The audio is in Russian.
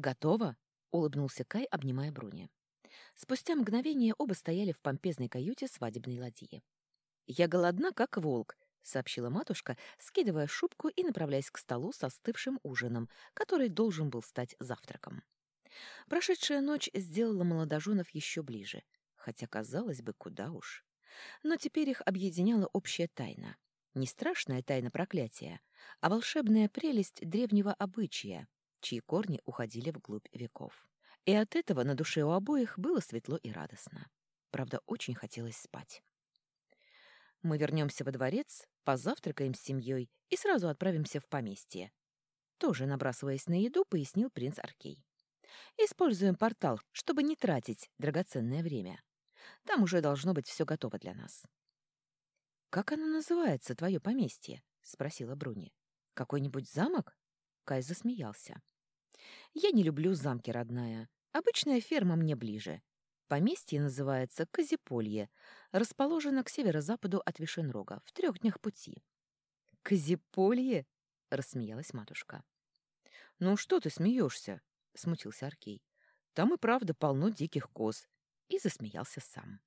«Готово?» — улыбнулся Кай, обнимая Бруни. Спустя мгновение оба стояли в помпезной каюте свадебной ладьи. «Я голодна, как волк», — сообщила матушка, скидывая шубку и направляясь к столу со остывшим ужином, который должен был стать завтраком. Прошедшая ночь сделала молодоженов еще ближе, хотя, казалось бы, куда уж. Но теперь их объединяла общая тайна. Не страшная тайна проклятия, а волшебная прелесть древнего обычая, чьи корни уходили вглубь веков. И от этого на душе у обоих было светло и радостно. Правда, очень хотелось спать. Мы вернемся во дворец, позавтракаем с семьей и сразу отправимся в поместье. Тоже набрасываясь на еду, пояснил принц Аркей. Используем портал, чтобы не тратить драгоценное время. Там уже должно быть все готово для нас. «Как оно называется, твое поместье?» — спросила Бруни. «Какой-нибудь замок?» Кай засмеялся. «Я не люблю замки, родная. Обычная ферма мне ближе. Поместье называется Казиполье, расположено к северо-западу от Вишенрога, в трех днях пути. «Казиполье?» — рассмеялась матушка. «Ну что ты смеешься?» — смутился Аркей. «Там и правда полно диких коз». И засмеялся сам.